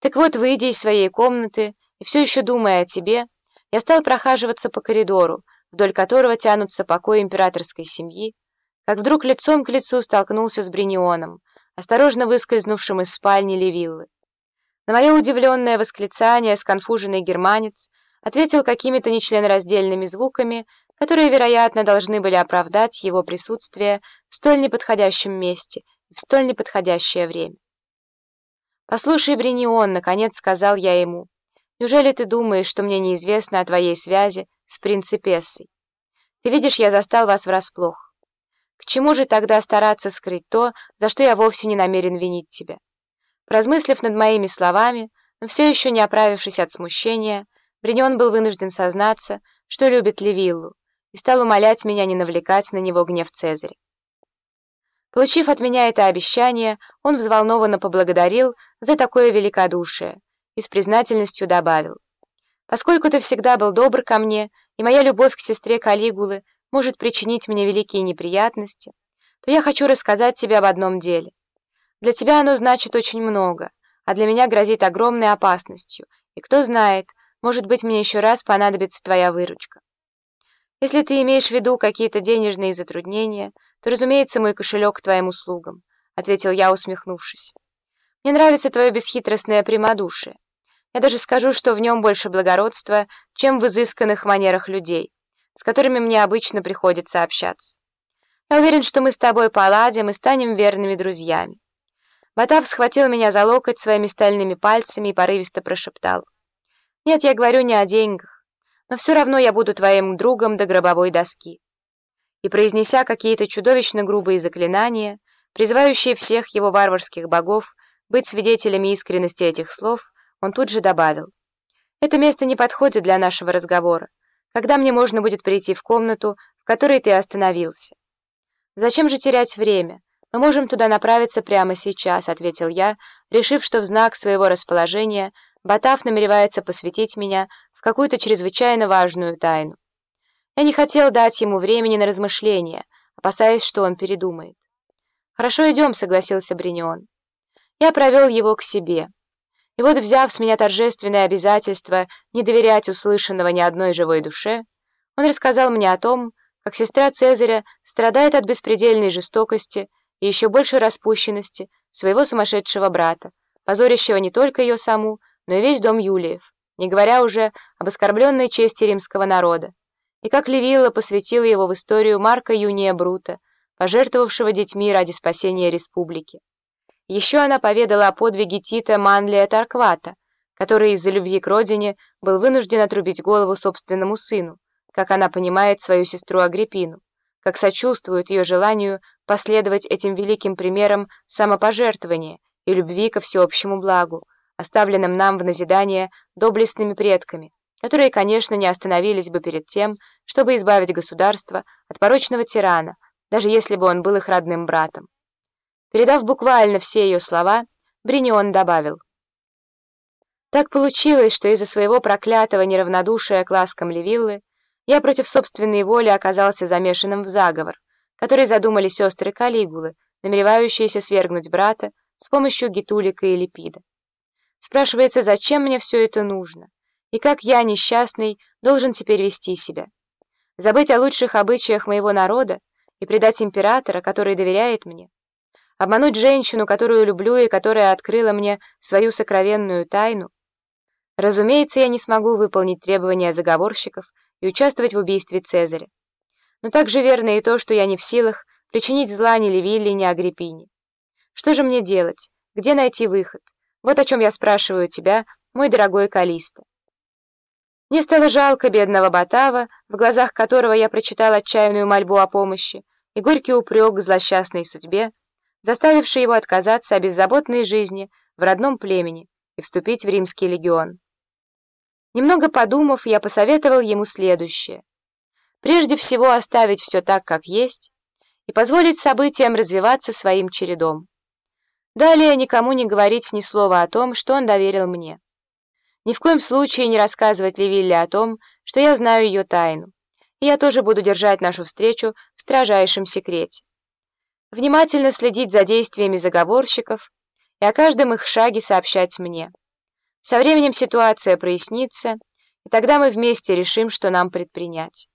Так вот, выйдя из своей комнаты и все еще думая о тебе, я стал прохаживаться по коридору, вдоль которого тянутся покои императорской семьи, как вдруг лицом к лицу столкнулся с Бринионом, осторожно выскользнувшим из спальни Левиллы. На мое удивленное восклицание сконфуженный германец ответил какими-то нечленораздельными звуками, которые, вероятно, должны были оправдать его присутствие в столь неподходящем месте и в столь неподходящее время. «Послушай, Бринион», — наконец сказал я ему, — «неужели ты думаешь, что мне неизвестно о твоей связи с принципессой? Ты видишь, я застал вас врасплох. К чему же тогда стараться скрыть то, за что я вовсе не намерен винить тебя?» Размыслив над моими словами, но все еще не оправившись от смущения, Бринион был вынужден сознаться, что любит Левиллу, и стал умолять меня не навлекать на него гнев Цезаря. Получив от меня это обещание, он взволнованно поблагодарил за такое великодушие и с признательностью добавил. «Поскольку ты всегда был добр ко мне, и моя любовь к сестре Калигулы может причинить мне великие неприятности, то я хочу рассказать тебе об одном деле. Для тебя оно значит очень много, а для меня грозит огромной опасностью, и кто знает, может быть, мне еще раз понадобится твоя выручка. Если ты имеешь в виду какие-то денежные затруднения, то, разумеется, мой кошелек к твоим услугам», — ответил я, усмехнувшись. «Мне нравится твое бесхитростное прямодушие. Я даже скажу, что в нем больше благородства, чем в изысканных манерах людей, с которыми мне обычно приходится общаться. Я уверен, что мы с тобой поладим и станем верными друзьями». Батав схватил меня за локоть своими стальными пальцами и порывисто прошептал. «Нет, я говорю не о деньгах но все равно я буду твоим другом до гробовой доски». И произнеся какие-то чудовищно грубые заклинания, призывающие всех его варварских богов быть свидетелями искренности этих слов, он тут же добавил. «Это место не подходит для нашего разговора. Когда мне можно будет прийти в комнату, в которой ты остановился?» «Зачем же терять время? Мы можем туда направиться прямо сейчас», — ответил я, решив, что в знак своего расположения Батав намеревается посвятить меня какую-то чрезвычайно важную тайну. Я не хотел дать ему времени на размышления, опасаясь, что он передумает. «Хорошо, идем», — согласился Бринион. Я провел его к себе. И вот, взяв с меня торжественное обязательство не доверять услышанного ни одной живой душе, он рассказал мне о том, как сестра Цезаря страдает от беспредельной жестокости и еще большей распущенности своего сумасшедшего брата, позорящего не только ее саму, но и весь дом Юлиев не говоря уже об оскорбленной чести римского народа, и как Левилла посвятила его в историю Марка Юния Брута, пожертвовавшего детьми ради спасения республики. Еще она поведала о подвиге Тита Манлия Тарквата, который из-за любви к родине был вынужден отрубить голову собственному сыну, как она понимает свою сестру Агриппину, как сочувствует ее желанию последовать этим великим примерам самопожертвования и любви ко всеобщему благу, оставленным нам в назидание доблестными предками, которые, конечно, не остановились бы перед тем, чтобы избавить государство от порочного тирана, даже если бы он был их родным братом. Передав буквально все ее слова, Бринион добавил. Так получилось, что из-за своего проклятого неравнодушия к ласкам Левиллы я против собственной воли оказался замешанным в заговор, который задумали сестры Калигулы, намеревающиеся свергнуть брата с помощью Гитулика и Липида. Спрашивается, зачем мне все это нужно? И как я, несчастный, должен теперь вести себя? Забыть о лучших обычаях моего народа и предать императора, который доверяет мне? Обмануть женщину, которую люблю и которая открыла мне свою сокровенную тайну? Разумеется, я не смогу выполнить требования заговорщиков и участвовать в убийстве Цезаря. Но также верно и то, что я не в силах причинить зла ни Левилле, ни Агриппине. Что же мне делать? Где найти выход? Вот о чем я спрашиваю тебя, мой дорогой Калиста. Мне стало жалко бедного Батава, в глазах которого я прочитал отчаянную мольбу о помощи и горький упрек к злосчастной судьбе, заставивший его отказаться от беззаботной жизни в родном племени и вступить в римский легион. Немного подумав, я посоветовал ему следующее. Прежде всего оставить все так, как есть, и позволить событиям развиваться своим чередом. Далее никому не говорить ни слова о том, что он доверил мне. Ни в коем случае не рассказывать Левилле о том, что я знаю ее тайну, и я тоже буду держать нашу встречу в строжайшем секрете. Внимательно следить за действиями заговорщиков и о каждом их шаге сообщать мне. Со временем ситуация прояснится, и тогда мы вместе решим, что нам предпринять.